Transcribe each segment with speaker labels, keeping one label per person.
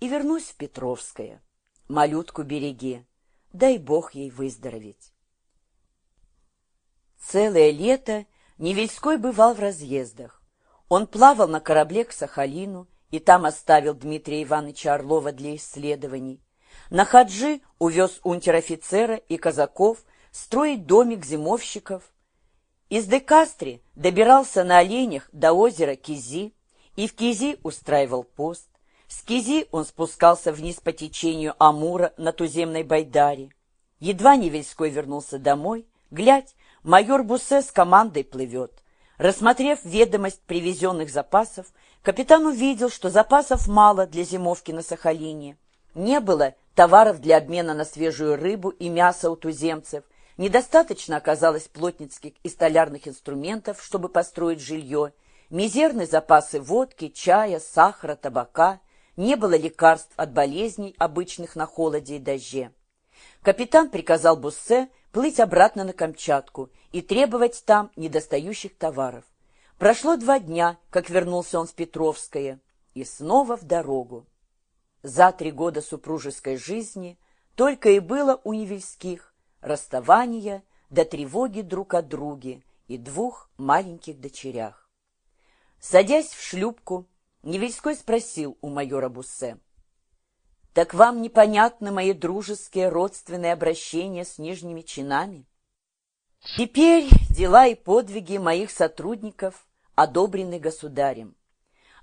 Speaker 1: и вернусь в Петровское. Малютку береги, дай Бог ей выздороветь. Целое лето Невельской бывал в разъездах. Он плавал на корабле к Сахалину и там оставил Дмитрия Ивановича Орлова для исследований. На Хаджи увез унтер-офицера и казаков строить домик зимовщиков. Из Декастри добирался на оленях до озера Кизи и в Кизи устраивал пост. С Кизи он спускался вниз по течению Амура на туземной Байдаре. Едва Невельской вернулся домой, глядь, майор Бусе с командой плывет. Рассмотрев ведомость привезенных запасов, капитан увидел, что запасов мало для зимовки на Сахалине. Не было товаров для обмена на свежую рыбу и мясо у туземцев, недостаточно оказалось плотницких и столярных инструментов, чтобы построить жилье, мизерные запасы водки, чая, сахара, табака, не было лекарств от болезней, обычных на холоде и дожде. Капитан приказал Буссе плыть обратно на Камчатку и требовать там недостающих товаров. Прошло два дня, как вернулся он в Петровское, и снова в дорогу. За три года супружеской жизни только и было у Невельских расставания до тревоги друг о друге и двух маленьких дочерях. Садясь в шлюпку, Невельской спросил у майора Буссе, «Так вам непонятны мои дружеские родственные обращения с нижними чинами?» Теперь дела и подвиги моих сотрудников одобрены государем.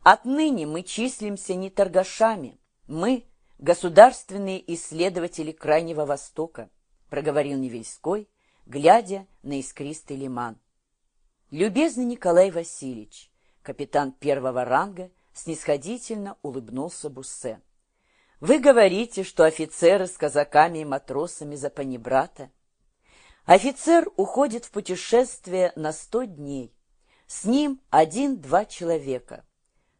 Speaker 1: Отныне мы числимся не торгашами, мы — государственные исследователи Крайнего Востока, проговорил Невельской, глядя на искристый лиман. Любезный Николай Васильевич, капитан первого ранга, снисходительно улыбнулся Буссе. Вы говорите, что офицеры с казаками и матросами за панибрата. Офицер уходит в путешествие на сто дней. С ним один-два человека.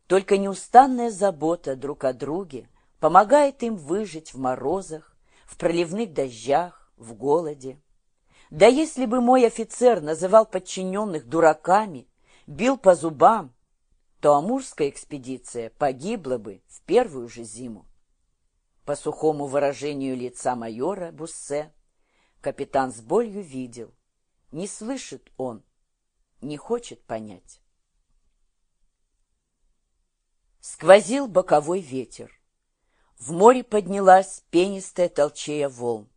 Speaker 1: Только неустанная забота друг о друге помогает им выжить в морозах, в проливных дождях, в голоде. Да если бы мой офицер называл подчиненных дураками, бил по зубам, то Амурская экспедиция погибла бы в первую же зиму. По сухому выражению лица майора Буссе капитан с болью видел, не слышит он, не хочет понять. Сквозил боковой ветер. В море поднялась пенистая толчея волн.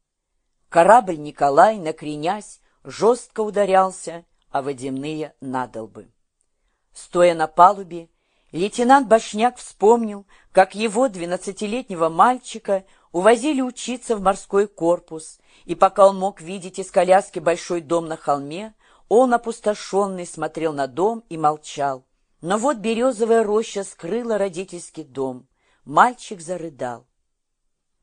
Speaker 1: Корабль Николай, накренясь, жестко ударялся о водяные надолбы. Стоя на палубе, лейтенант Башняк вспомнил, как его двенадцатилетнего мальчика увозили учиться в морской корпус, и пока он мог видеть из коляски большой дом на холме, он, опустошенный, смотрел на дом и молчал. Но вот березовая роща скрыла родительский дом. Мальчик зарыдал.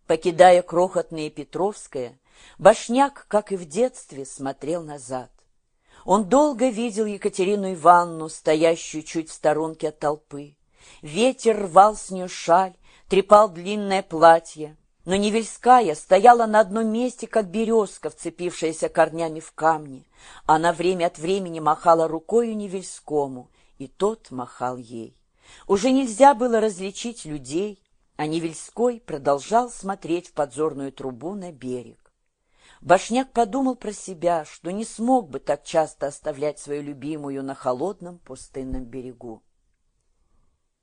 Speaker 1: Покидая крохотное Петровское, Башняк, как и в детстве, смотрел назад. Он долго видел Екатерину Ивановну, стоящую чуть в сторонке от толпы. Ветер рвал с нее шаль, трепал длинное платье. Но Невельская стояла на одном месте, как березка, вцепившаяся корнями в камни. Она время от времени махала рукою Невельскому, и тот махал ей. Уже нельзя было различить людей, а Невельской продолжал смотреть в подзорную трубу на берег. Башняк подумал про себя, что не смог бы так часто оставлять свою любимую на холодном пустынном берегу.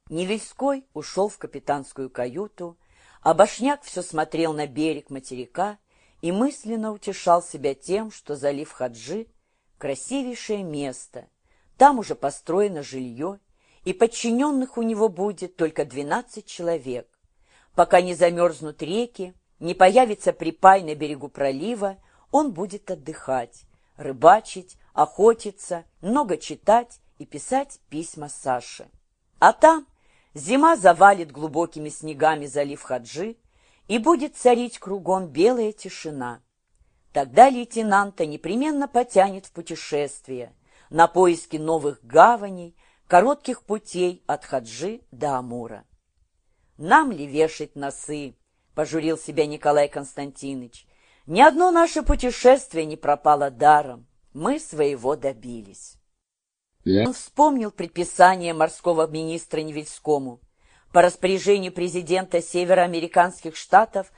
Speaker 1: Невельской ушел в капитанскую каюту, а Башняк все смотрел на берег материка и мысленно утешал себя тем, что залив Хаджи — красивейшее место, там уже построено жилье, и подчиненных у него будет только двенадцать человек. Пока не замерзнут реки, не появится припай на берегу пролива, он будет отдыхать, рыбачить, охотиться, много читать и писать письма Саше. А там зима завалит глубокими снегами залив Хаджи, и будет царить кругом белая тишина. Тогда лейтенанта непременно потянет в путешествие, на поиски новых гаваней, коротких путей от Хаджи до Амура. «Нам ли вешать носы?» — пожурил себя Николай Константинович. «Ни одно наше путешествие не пропало даром. Мы своего добились». Он вспомнил предписание морского министра Невельскому по распоряжению президента североамериканских штатов